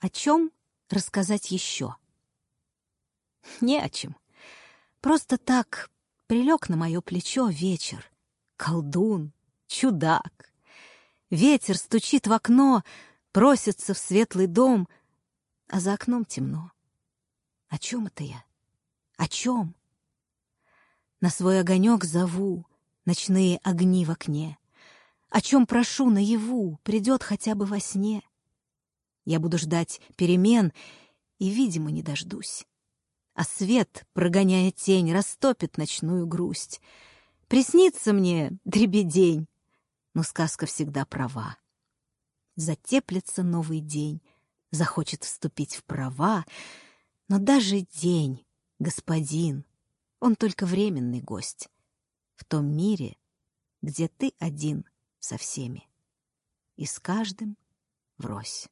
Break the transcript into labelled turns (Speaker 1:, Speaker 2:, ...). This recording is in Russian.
Speaker 1: О чем рассказать еще? Не о чем. Просто так прилег на мое плечо вечер. Колдун, чудак. Ветер стучит в окно, просится в светлый дом, а за окном темно. О чем это я? О чем? На свой огонек зову ночные огни в окне. О чем прошу наяву, придет хотя бы во сне. Я буду ждать перемен и, видимо, не дождусь. А свет, прогоняя тень, растопит ночную грусть. Приснится мне дребедень, но сказка всегда права. Затеплится новый день, захочет вступить в права, но даже день, господин, он только временный гость в том мире, где ты один со всеми и с каждым врозь.